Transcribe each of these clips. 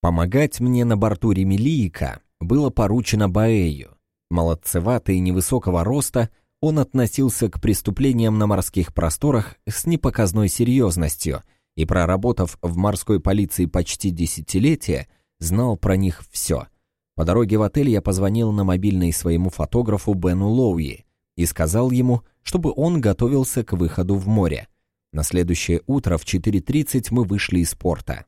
Помогать мне на борту Ремелиика было поручено Баэю. Молодцеватый и невысокого роста, он относился к преступлениям на морских просторах с непоказной серьезностью и, проработав в морской полиции почти десятилетия, знал про них все. По дороге в отель я позвонил на мобильный своему фотографу Бену Лоуи и сказал ему, чтобы он готовился к выходу в море. На следующее утро в 4.30 мы вышли из порта.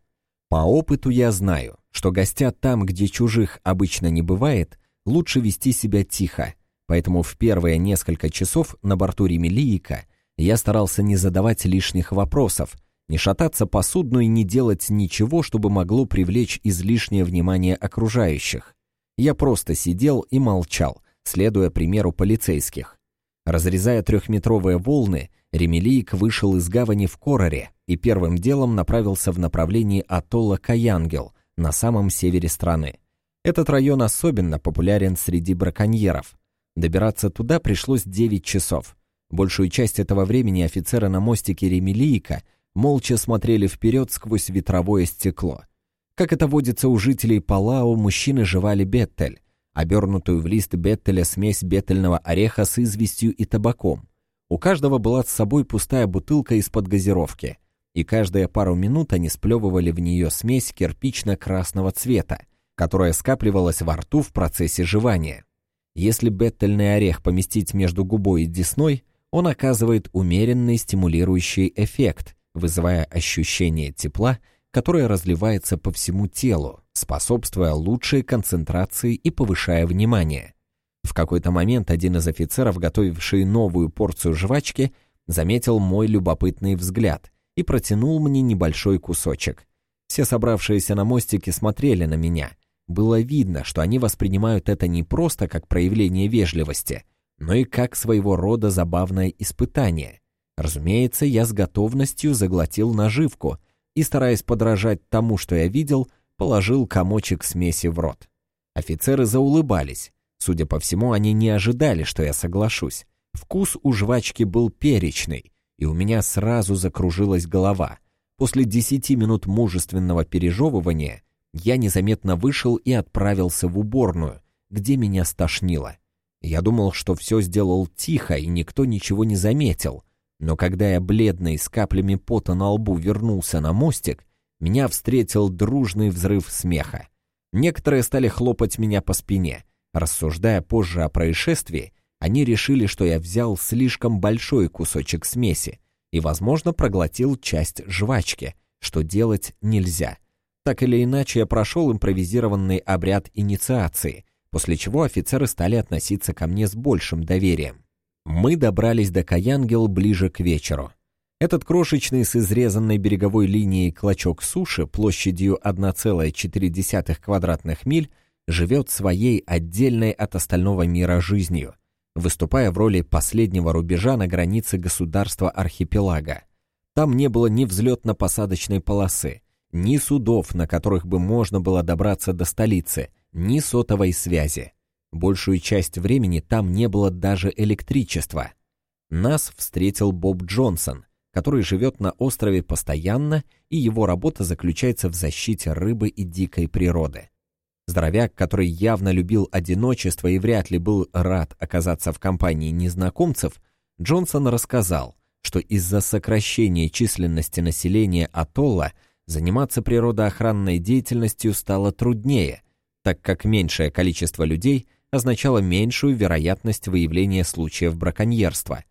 По опыту я знаю, что гостя там, где чужих обычно не бывает, лучше вести себя тихо, поэтому в первые несколько часов на борту Ремелиика я старался не задавать лишних вопросов, не шататься по судну и не делать ничего, чтобы могло привлечь излишнее внимание окружающих. Я просто сидел и молчал, следуя примеру полицейских. Разрезая трехметровые волны, Ремелиик вышел из гавани в Короре и первым делом направился в направлении атолла Каянгел на самом севере страны. Этот район особенно популярен среди браконьеров. Добираться туда пришлось 9 часов. Большую часть этого времени офицеры на мостике Ремелиика молча смотрели вперед сквозь ветровое стекло. Как это водится у жителей Палау, мужчины жевали беттель, обернутую в лист беттеля смесь беттельного ореха с известью и табаком. У каждого была с собой пустая бутылка из-под газировки, и каждые пару минут они сплевывали в нее смесь кирпично-красного цвета, которая скапливалась во рту в процессе жевания. Если беттельный орех поместить между губой и десной, он оказывает умеренный стимулирующий эффект, вызывая ощущение тепла, которое разливается по всему телу, способствуя лучшей концентрации и повышая внимание. В какой-то момент один из офицеров, готовивший новую порцию жвачки, заметил мой любопытный взгляд и протянул мне небольшой кусочек. Все собравшиеся на мостике смотрели на меня, было видно, что они воспринимают это не просто как проявление вежливости, но и как своего рода забавное испытание. Разумеется, я с готовностью заглотил наживку и, стараясь подражать тому, что я видел, положил комочек смеси в рот. Офицеры заулыбались. Судя по всему, они не ожидали, что я соглашусь. Вкус у жвачки был перечный, и у меня сразу закружилась голова. После десяти минут мужественного пережевывания я незаметно вышел и отправился в уборную, где меня стошнило. Я думал, что все сделал тихо, и никто ничего не заметил. Но когда я бледный, с каплями пота на лбу вернулся на мостик, меня встретил дружный взрыв смеха. Некоторые стали хлопать меня по спине. Рассуждая позже о происшествии, они решили, что я взял слишком большой кусочек смеси и, возможно, проглотил часть жвачки, что делать нельзя — так или иначе, я прошел импровизированный обряд инициации, после чего офицеры стали относиться ко мне с большим доверием. Мы добрались до Каянгел ближе к вечеру. Этот крошечный с изрезанной береговой линией клочок суши площадью 1,4 квадратных миль живет своей отдельной от остального мира жизнью, выступая в роли последнего рубежа на границе государства архипелага. Там не было ни взлетно-посадочной полосы, ни судов, на которых бы можно было добраться до столицы, ни сотовой связи. Большую часть времени там не было даже электричества. Нас встретил Боб Джонсон, который живет на острове постоянно, и его работа заключается в защите рыбы и дикой природы. Здоровяк, который явно любил одиночество и вряд ли был рад оказаться в компании незнакомцев, Джонсон рассказал, что из-за сокращения численности населения атолла – Заниматься природоохранной деятельностью стало труднее, так как меньшее количество людей означало меньшую вероятность выявления случаев браконьерства.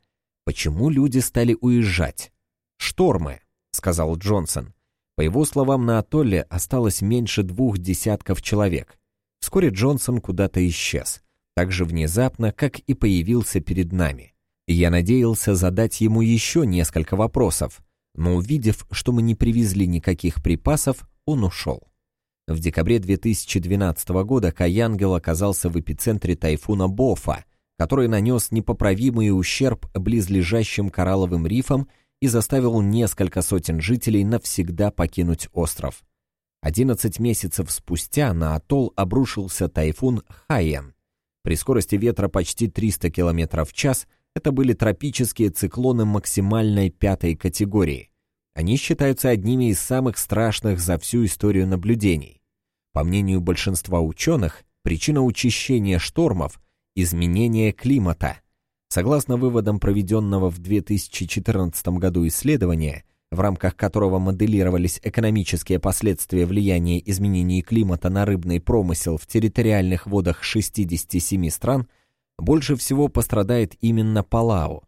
Почему люди стали уезжать? «Штормы», — сказал Джонсон. По его словам, на атолле осталось меньше двух десятков человек. Вскоре Джонсон куда-то исчез, так же внезапно, как и появился перед нами. Я надеялся задать ему еще несколько вопросов, но увидев, что мы не привезли никаких припасов, он ушел. В декабре 2012 года Каянгел оказался в эпицентре тайфуна Бофа, который нанес непоправимый ущерб близлежащим коралловым рифам и заставил несколько сотен жителей навсегда покинуть остров. 11 месяцев спустя на атолл обрушился тайфун Хайен. При скорости ветра почти 300 км в час это были тропические циклоны максимальной пятой категории. Они считаются одними из самых страшных за всю историю наблюдений. По мнению большинства ученых, причина учащения штормов – изменение климата. Согласно выводам проведенного в 2014 году исследования, в рамках которого моделировались экономические последствия влияния изменений климата на рыбный промысел в территориальных водах 67 стран, больше всего пострадает именно Палау.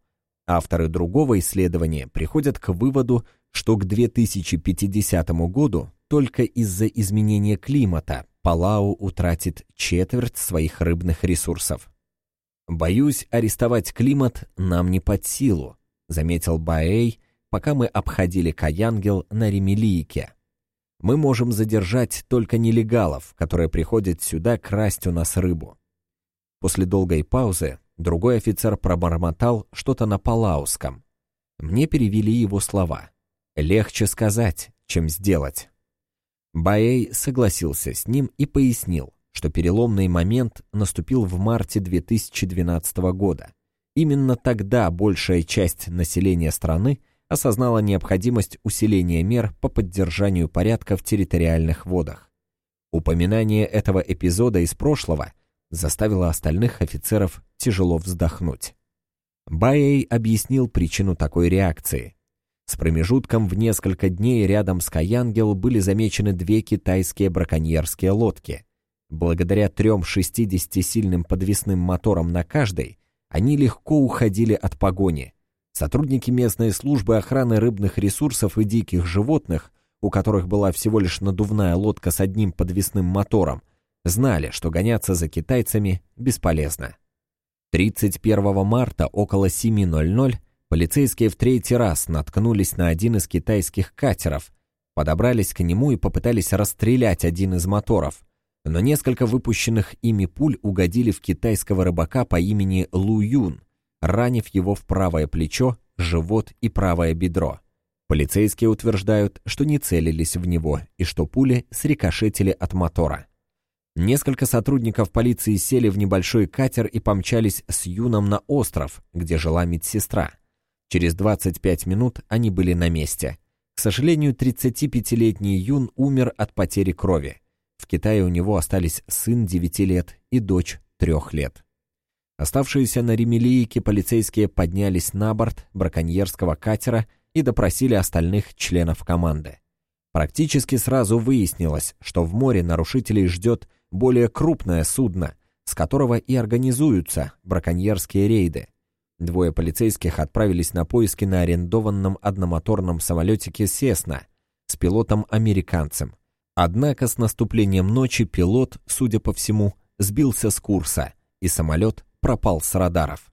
Авторы другого исследования приходят к выводу, что к 2050 году только из-за изменения климата Палау утратит четверть своих рыбных ресурсов. «Боюсь, арестовать климат нам не под силу», заметил Баэй, пока мы обходили Каянгел на Ремелийке. Мы можем задержать только нелегалов, которые приходят сюда красть у нас рыбу. После долгой паузы другой офицер пробормотал что-то на палауском. Мне перевели его слова. Легче сказать, чем сделать. Баэй согласился с ним и пояснил, что переломный момент наступил в марте 2012 года. Именно тогда большая часть населения страны осознала необходимость усиления мер по поддержанию порядка в территориальных водах. Упоминание этого эпизода из прошлого заставило остальных офицеров тяжело вздохнуть. Баэй объяснил причину такой реакции. С промежутком в несколько дней рядом с Каянгел были замечены две китайские браконьерские лодки. Благодаря трем 60-сильным подвесным моторам на каждой, они легко уходили от погони – Сотрудники местной службы охраны рыбных ресурсов и диких животных, у которых была всего лишь надувная лодка с одним подвесным мотором, знали, что гоняться за китайцами бесполезно. 31 марта около 7.00 полицейские в третий раз наткнулись на один из китайских катеров, подобрались к нему и попытались расстрелять один из моторов, но несколько выпущенных ими пуль угодили в китайского рыбака по имени Лу Юн, ранив его в правое плечо, живот и правое бедро. Полицейские утверждают, что не целились в него и что пули срикошетили от мотора. Несколько сотрудников полиции сели в небольшой катер и помчались с Юном на остров, где жила медсестра. Через 25 минут они были на месте. К сожалению, 35-летний Юн умер от потери крови. В Китае у него остались сын 9 лет и дочь 3 лет. Оставшиеся на Ремелийке полицейские поднялись на борт браконьерского катера и допросили остальных членов команды. Практически сразу выяснилось, что в море нарушителей ждет более крупное судно, с которого и организуются браконьерские рейды. Двое полицейских отправились на поиски на арендованном одномоторном самолетике «Сесна» с пилотом-американцем. Однако с наступлением ночи пилот, судя по всему, сбился с курса, и самолет пропал с радаров.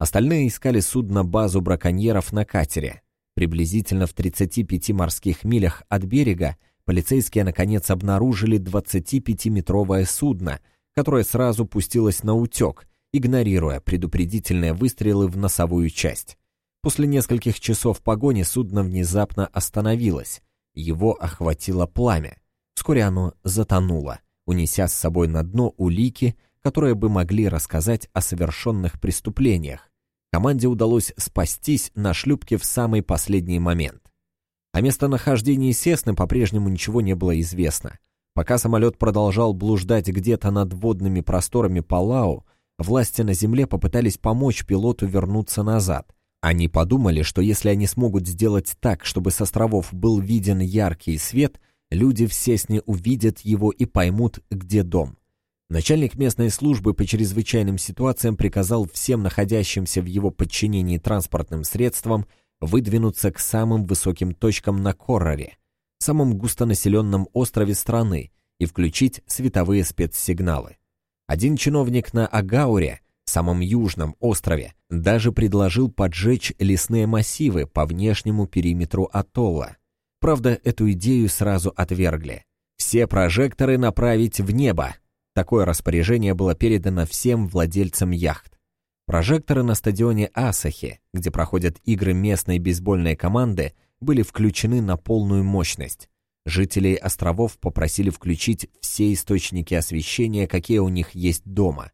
Остальные искали судно-базу браконьеров на катере. Приблизительно в 35 морских милях от берега полицейские наконец обнаружили 25-метровое судно, которое сразу пустилось на утек, игнорируя предупредительные выстрелы в носовую часть. После нескольких часов погони судно внезапно остановилось. Его охватило пламя. Вскоре оно затонуло, унеся с собой на дно улики, которые бы могли рассказать о совершенных преступлениях. Команде удалось спастись на шлюпке в самый последний момент. О местонахождении Сесны по-прежнему ничего не было известно. Пока самолет продолжал блуждать где-то над водными просторами Палау, власти на земле попытались помочь пилоту вернуться назад. Они подумали, что если они смогут сделать так, чтобы с островов был виден яркий свет, люди в Сесне увидят его и поймут, где дом. Начальник местной службы по чрезвычайным ситуациям приказал всем находящимся в его подчинении транспортным средствам выдвинуться к самым высоким точкам на Корроре, самом густонаселенном острове страны, и включить световые спецсигналы. Один чиновник на Агауре, самом южном острове, даже предложил поджечь лесные массивы по внешнему периметру атолла. Правда, эту идею сразу отвергли. Все прожекторы направить в небо, Такое распоряжение было передано всем владельцам яхт. Прожекторы на стадионе Асахи, где проходят игры местной бейсбольной команды, были включены на полную мощность. Жителей островов попросили включить все источники освещения, какие у них есть дома.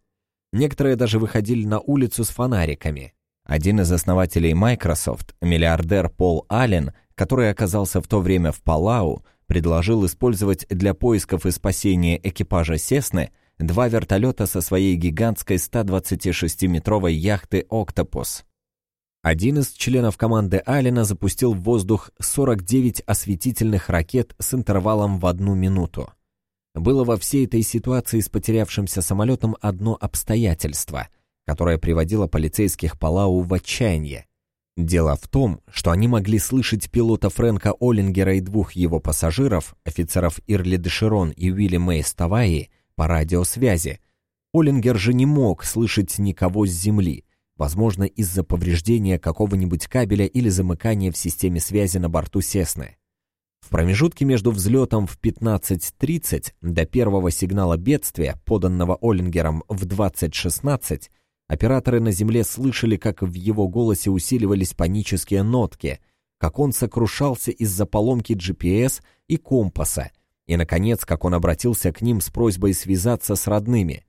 Некоторые даже выходили на улицу с фонариками. Один из основателей Microsoft, миллиардер Пол Аллен, который оказался в то время в Палау, предложил использовать для поисков и спасения экипажа «Сесны» два вертолета со своей гигантской 126-метровой яхты «Октопус». Один из членов команды Алина запустил в воздух 49 осветительных ракет с интервалом в одну минуту. Было во всей этой ситуации с потерявшимся самолетом одно обстоятельство, которое приводило полицейских Палау в отчаяние. Дело в том, что они могли слышать пилота Фрэнка Оллингера и двух его пассажиров, офицеров Ирли Деширон и Уилли Мэй Ставаи, по радиосвязи. Оллингер же не мог слышать никого с земли, возможно, из-за повреждения какого-нибудь кабеля или замыкания в системе связи на борту Сесны. В промежутке между взлетом в 15.30 до первого сигнала бедствия, поданного Оллингером в 20.16, операторы на Земле слышали, как в его голосе усиливались панические нотки, как он сокрушался из-за поломки GPS и компаса, и, наконец, как он обратился к ним с просьбой связаться с родными.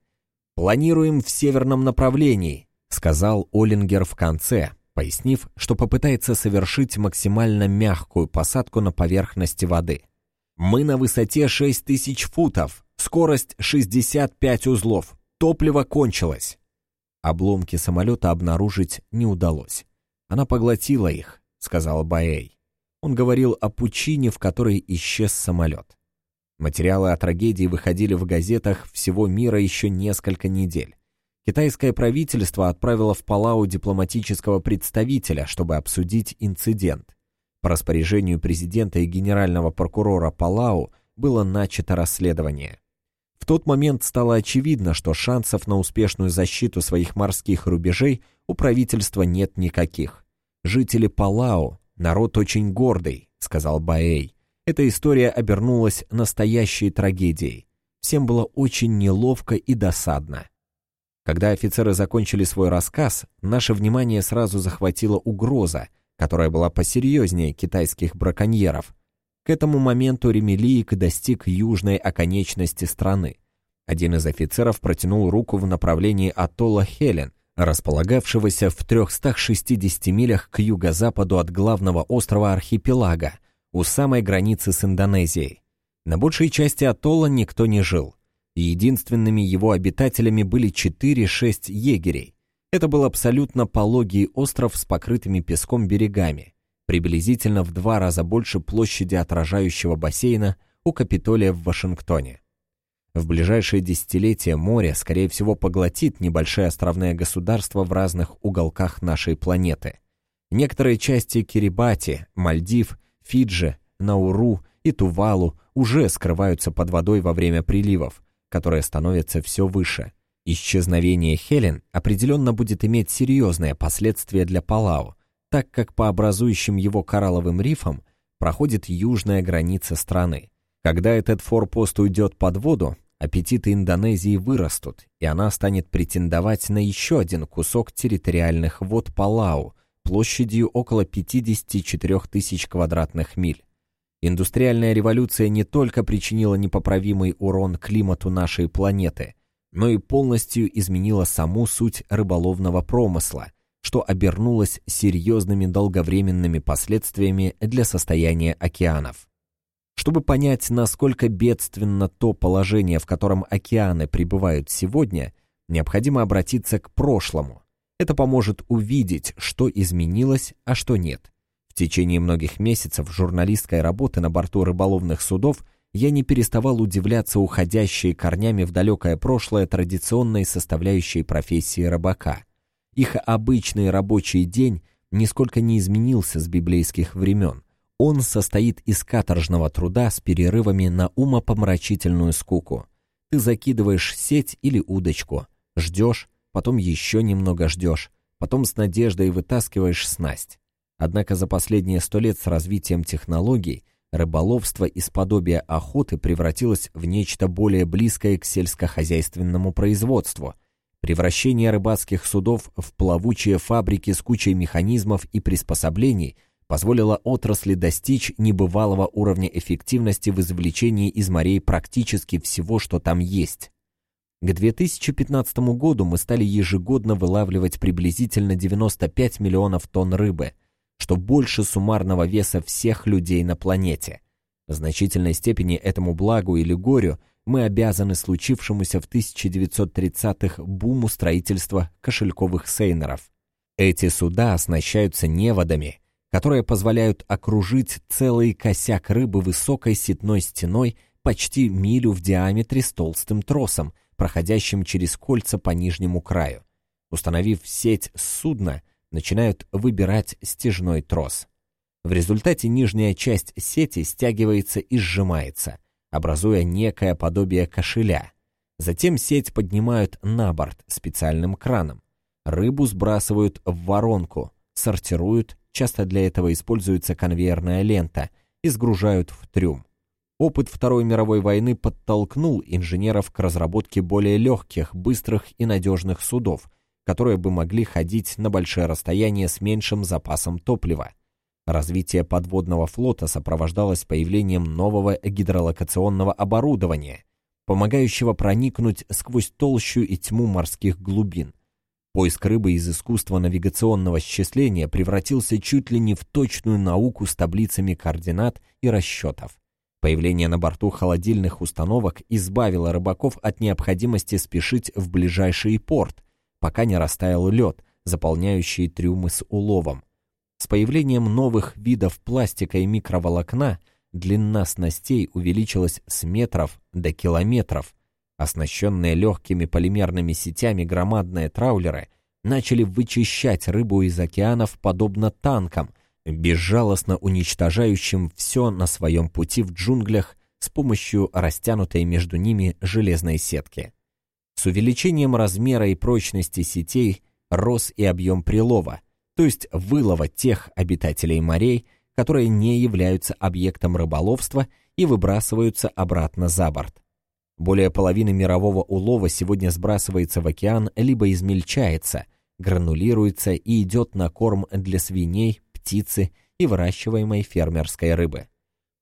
«Планируем в северном направлении сказал Оллингер в конце, пояснив, что попытается совершить максимально мягкую посадку на поверхности воды. «Мы на высоте 6000 футов, скорость 65 узлов, топливо кончилось». Обломки самолета обнаружить не удалось. «Она поглотила их», — сказал Баэй. Он говорил о пучине, в которой исчез самолет. Материалы о трагедии выходили в газетах всего мира еще несколько недель. Китайское правительство отправило в Палау дипломатического представителя, чтобы обсудить инцидент. По распоряжению президента и генерального прокурора Палау было начато расследование. В тот момент стало очевидно, что шансов на успешную защиту своих морских рубежей у правительства нет никаких. Жители Палау – народ очень гордый, сказал Баэй. Эта история обернулась настоящей трагедией. Всем было очень неловко и досадно. Когда офицеры закончили свой рассказ, наше внимание сразу захватила угроза, которая была посерьезнее китайских браконьеров. К этому моменту Ремелиик достиг южной оконечности страны. Один из офицеров протянул руку в направлении атолла Хелен, располагавшегося в 360 милях к юго-западу от главного острова архипелага, у самой границы с Индонезией. На большей части атолла никто не жил и единственными его обитателями были 4-6 егерей. Это был абсолютно пологий остров с покрытыми песком берегами, приблизительно в два раза больше площади отражающего бассейна у Капитолия в Вашингтоне. В ближайшие десятилетия море, скорее всего, поглотит небольшие островные государства в разных уголках нашей планеты. Некоторые части Кирибати, Мальдив, Фиджи, Науру и Тувалу уже скрываются под водой во время приливов, которая становится все выше. Исчезновение Хелен определенно будет иметь серьезные последствия для Палау, так как по образующим его коралловым рифам проходит южная граница страны. Когда этот форпост уйдет под воду, аппетиты Индонезии вырастут, и она станет претендовать на еще один кусок территориальных вод Палау площадью около 54 тысяч квадратных миль. Индустриальная революция не только причинила непоправимый урон климату нашей планеты, но и полностью изменила саму суть рыболовного промысла, что обернулось серьезными долговременными последствиями для состояния океанов. Чтобы понять, насколько бедственно то положение, в котором океаны пребывают сегодня, необходимо обратиться к прошлому. Это поможет увидеть, что изменилось, а что нет. В течение многих месяцев журналистской работы на борту рыболовных судов я не переставал удивляться уходящей корнями в далекое прошлое традиционной составляющей профессии рыбака. Их обычный рабочий день нисколько не изменился с библейских времен. Он состоит из каторжного труда с перерывами на умопомрачительную скуку. Ты закидываешь сеть или удочку, ждешь, потом еще немного ждешь, потом с надеждой вытаскиваешь снасть. Однако за последние сто лет с развитием технологий рыболовство из подобия охоты превратилось в нечто более близкое к сельскохозяйственному производству. Превращение рыбацких судов в плавучие фабрики с кучей механизмов и приспособлений позволило отрасли достичь небывалого уровня эффективности в извлечении из морей практически всего, что там есть. К 2015 году мы стали ежегодно вылавливать приблизительно 95 миллионов тонн рыбы – что больше суммарного веса всех людей на планете. В значительной степени этому благу или горю мы обязаны случившемуся в 1930-х буму строительства кошельковых сейнеров. Эти суда оснащаются неводами, которые позволяют окружить целый косяк рыбы высокой сетной стеной почти милю в диаметре с толстым тросом, проходящим через кольца по нижнему краю. Установив сеть судна, начинают выбирать стяжной трос. В результате нижняя часть сети стягивается и сжимается, образуя некое подобие кошеля. Затем сеть поднимают на борт специальным краном. Рыбу сбрасывают в воронку, сортируют, часто для этого используется конвейерная лента, и сгружают в трюм. Опыт Второй мировой войны подтолкнул инженеров к разработке более легких, быстрых и надежных судов, которые бы могли ходить на большое расстояние с меньшим запасом топлива. Развитие подводного флота сопровождалось появлением нового гидролокационного оборудования, помогающего проникнуть сквозь толщу и тьму морских глубин. Поиск рыбы из искусства навигационного счисления превратился чуть ли не в точную науку с таблицами координат и расчетов. Появление на борту холодильных установок избавило рыбаков от необходимости спешить в ближайший порт, пока не растаял лед, заполняющий трюмы с уловом. С появлением новых видов пластика и микроволокна длина снастей увеличилась с метров до километров. Оснащенные легкими полимерными сетями громадные траулеры начали вычищать рыбу из океанов подобно танкам, безжалостно уничтожающим все на своем пути в джунглях с помощью растянутой между ними железной сетки. С увеличением размера и прочности сетей рос и объем прилова, то есть вылова тех обитателей морей, которые не являются объектом рыболовства и выбрасываются обратно за борт. Более половины мирового улова сегодня сбрасывается в океан либо измельчается, гранулируется и идет на корм для свиней, птицы и выращиваемой фермерской рыбы.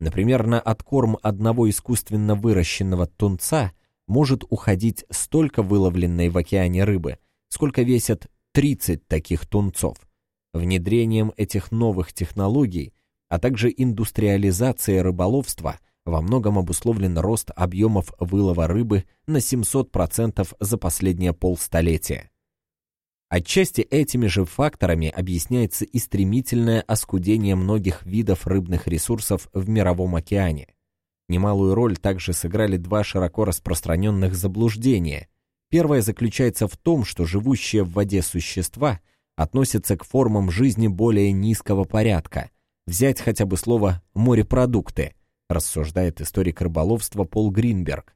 Например, на откорм одного искусственно выращенного тунца может уходить столько выловленной в океане рыбы, сколько весят 30 таких тунцов. Внедрением этих новых технологий, а также индустриализацией рыболовства во многом обусловлен рост объемов вылова рыбы на 700% за последнее полстолетия. Отчасти этими же факторами объясняется и стремительное оскудение многих видов рыбных ресурсов в Мировом океане. Немалую роль также сыграли два широко распространенных заблуждения. Первое заключается в том, что живущие в воде существа относятся к формам жизни более низкого порядка. Взять хотя бы слово «морепродукты», рассуждает историк рыболовства Пол Гринберг.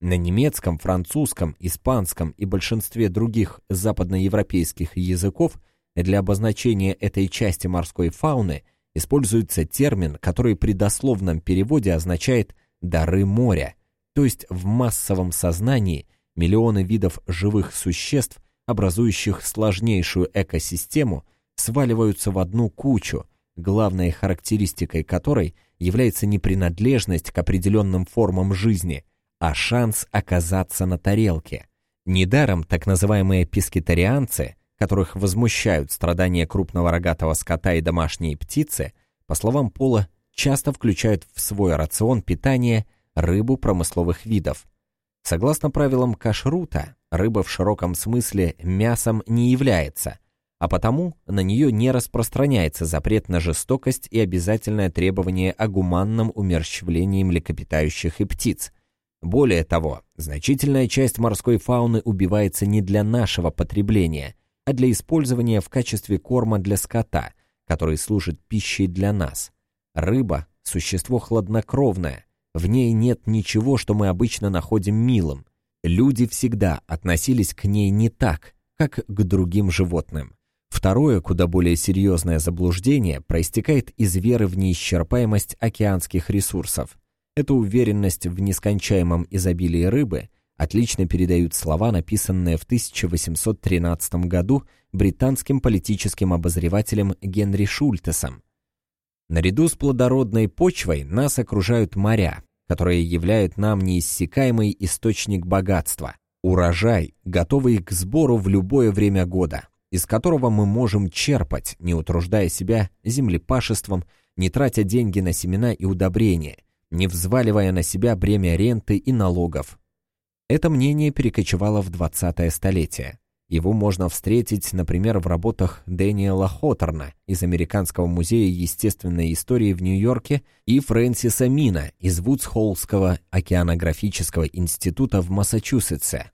На немецком, французском, испанском и большинстве других западноевропейских языков для обозначения этой части морской фауны – используется термин, который при дословном переводе означает «дары моря», то есть в массовом сознании миллионы видов живых существ, образующих сложнейшую экосистему, сваливаются в одну кучу, главной характеристикой которой является не принадлежность к определенным формам жизни, а шанс оказаться на тарелке. Недаром так называемые пескетарианцы – которых возмущают страдания крупного рогатого скота и домашние птицы, по словам Пола, часто включают в свой рацион питания рыбу промысловых видов. Согласно правилам кашрута, рыба в широком смысле мясом не является, а потому на нее не распространяется запрет на жестокость и обязательное требование о гуманном умерщвлении млекопитающих и птиц. Более того, значительная часть морской фауны убивается не для нашего потребления – а для использования в качестве корма для скота, который служит пищей для нас. Рыба – существо хладнокровное, в ней нет ничего, что мы обычно находим милым. Люди всегда относились к ней не так, как к другим животным. Второе, куда более серьезное заблуждение, проистекает из веры в неисчерпаемость океанских ресурсов. Эта уверенность в нескончаемом изобилии рыбы отлично передают слова, написанные в 1813 году британским политическим обозревателем Генри Шультесом. Наряду с плодородной почвой нас окружают моря, которые являют нам неиссякаемый источник богатства, урожай, готовый к сбору в любое время года, из которого мы можем черпать, не утруждая себя землепашеством, не тратя деньги на семена и удобрения, не взваливая на себя бремя ренты и налогов. Это мнение перекочевало в 20-е столетие. Его можно встретить, например, в работах Дэниела Хоторна из Американского музея естественной истории в Нью-Йорке и Фрэнсиса Мина из Вудсхоллского океанографического института в Массачусетсе.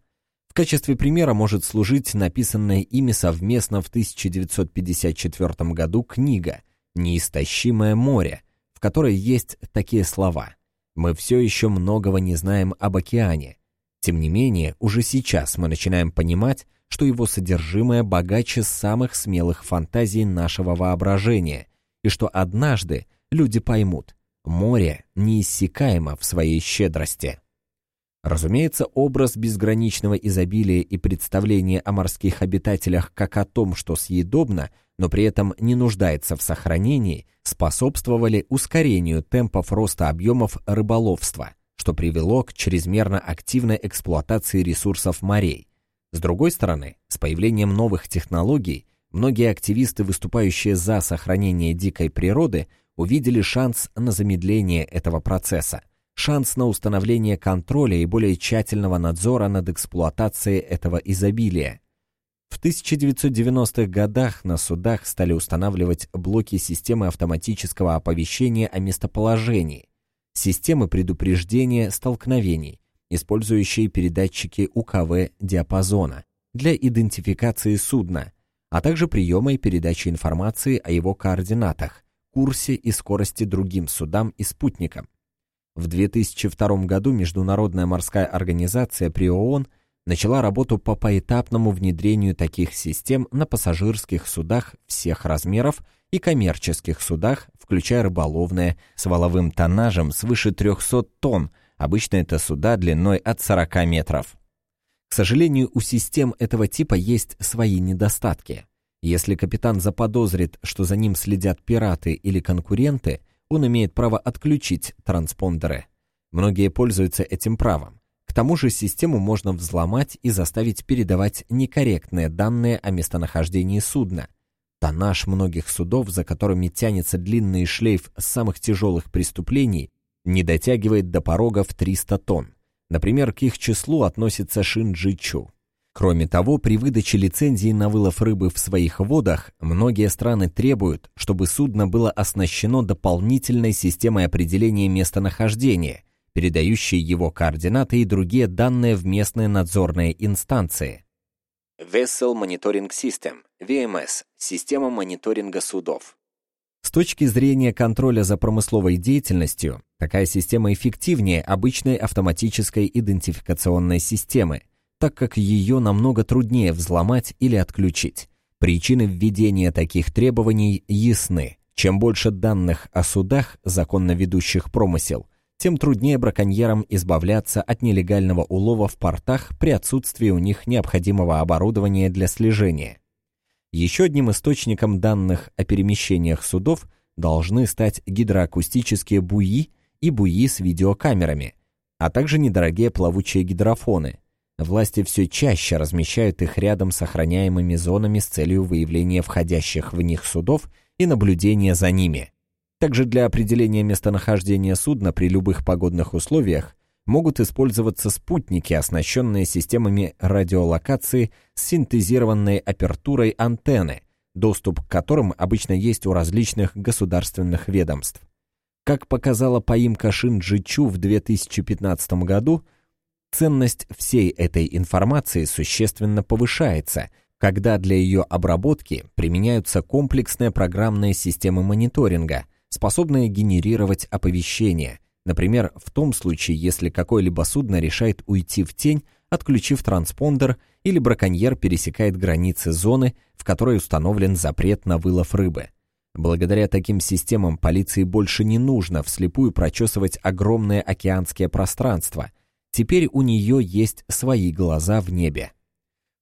В качестве примера может служить написанная ими совместно в 1954 году книга «Неистощимое море», в которой есть такие слова «Мы все еще многого не знаем об океане. Тем не менее, уже сейчас мы начинаем понимать, что его содержимое богаче самых смелых фантазий нашего воображения, и что однажды люди поймут, море неиссякаемо в своей щедрости. Разумеется, образ безграничного изобилия и представление о морских обитателях как о том, что съедобно, но при этом не нуждается в сохранении, способствовали ускорению темпов роста объемов рыболовства, что привело к чрезмерно активной эксплуатации ресурсов морей. С другой стороны, с появлением новых технологий, многие активисты, выступающие за сохранение дикой природы, увидели шанс на замедление этого процесса шанс на установление контроля и более тщательного надзора над эксплуатацией этого изобилия. В 1990-х годах на судах стали устанавливать блоки системы автоматического оповещения о местоположении, системы предупреждения столкновений, использующие передатчики УКВ диапазона для идентификации судна, а также приема и передачи информации о его координатах, курсе и скорости другим судам и спутникам. В 2002 году Международная морская организация при ООН начала работу по поэтапному внедрению таких систем на пассажирских судах всех размеров и коммерческих судах, включая рыболовные, с валовым тоннажем свыше 300 тонн, обычно это суда длиной от 40 метров. К сожалению, у систем этого типа есть свои недостатки. Если капитан заподозрит, что за ним следят пираты или конкуренты, он имеет право отключить транспондеры. Многие пользуются этим правом. К тому же систему можно взломать и заставить передавать некорректные данные о местонахождении судна. Тоннаж многих судов, за которыми тянется длинный шлейф самых тяжелых преступлений, не дотягивает до порога в 300 тонн. Например, к их числу относится Шинджичу. Кроме того, при выдаче лицензии на вылов рыбы в своих водах многие страны требуют, чтобы судно было оснащено дополнительной системой определения местонахождения, передающей его координаты и другие данные в местные надзорные инстанции. Vessel Monitoring System, VMS, система мониторинга судов. С точки зрения контроля за промысловой деятельностью, такая система эффективнее обычной автоматической идентификационной системы, так как ее намного труднее взломать или отключить. Причины введения таких требований ясны. Чем больше данных о судах, законно ведущих промысел, тем труднее браконьерам избавляться от нелегального улова в портах при отсутствии у них необходимого оборудования для слежения. Еще одним источником данных о перемещениях судов должны стать гидроакустические буи и буи с видеокамерами, а также недорогие плавучие гидрофоны – Власти все чаще размещают их рядом с охраняемыми зонами с целью выявления входящих в них судов и наблюдения за ними. Также для определения местонахождения судна при любых погодных условиях могут использоваться спутники, оснащенные системами радиолокации с синтезированной апертурой антенны, доступ к которым обычно есть у различных государственных ведомств. Как показала поимка Шинджичу в 2015 году, Ценность всей этой информации существенно повышается, когда для ее обработки применяются комплексные программные системы мониторинга, способные генерировать оповещения, например, в том случае, если какое-либо судно решает уйти в тень, отключив транспондер, или браконьер пересекает границы зоны, в которой установлен запрет на вылов рыбы. Благодаря таким системам полиции больше не нужно вслепую прочесывать огромное океанское пространство – Теперь у нее есть свои глаза в небе.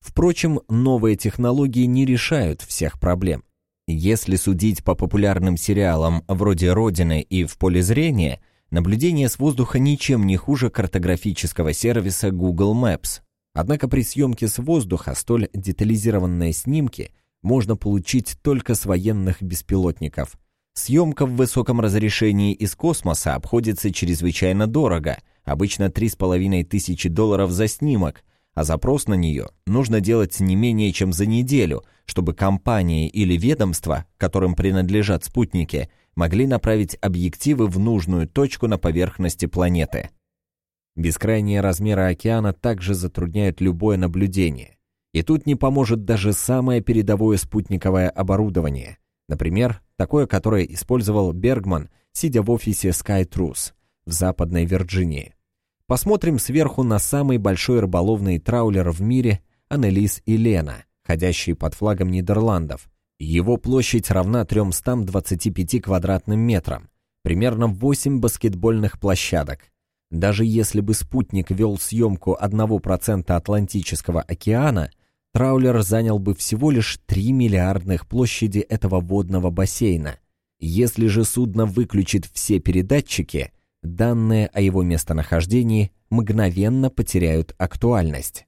Впрочем, новые технологии не решают всех проблем. Если судить по популярным сериалам вроде «Родины» и «В поле зрения», наблюдение с воздуха ничем не хуже картографического сервиса Google Maps. Однако при съемке с воздуха столь детализированные снимки можно получить только с военных беспилотников. Съемка в высоком разрешении из космоса обходится чрезвычайно дорого, обычно 3,5 тысячи долларов за снимок, а запрос на нее нужно делать не менее чем за неделю, чтобы компании или ведомства, которым принадлежат спутники, могли направить объективы в нужную точку на поверхности планеты. Бескрайние размеры океана также затрудняют любое наблюдение. И тут не поможет даже самое передовое спутниковое оборудование. Например, такое, которое использовал Бергман, сидя в офисе SkyTruth в Западной Вирджинии. Посмотрим сверху на самый большой рыболовный траулер в мире «Анелис и Лена», ходящий под флагом Нидерландов. Его площадь равна 325 квадратным метрам, примерно 8 баскетбольных площадок. Даже если бы спутник вел съемку 1% Атлантического океана, траулер занял бы всего лишь 3 миллиардных площади этого водного бассейна. Если же судно выключит все передатчики – данные о его местонахождении мгновенно потеряют актуальность.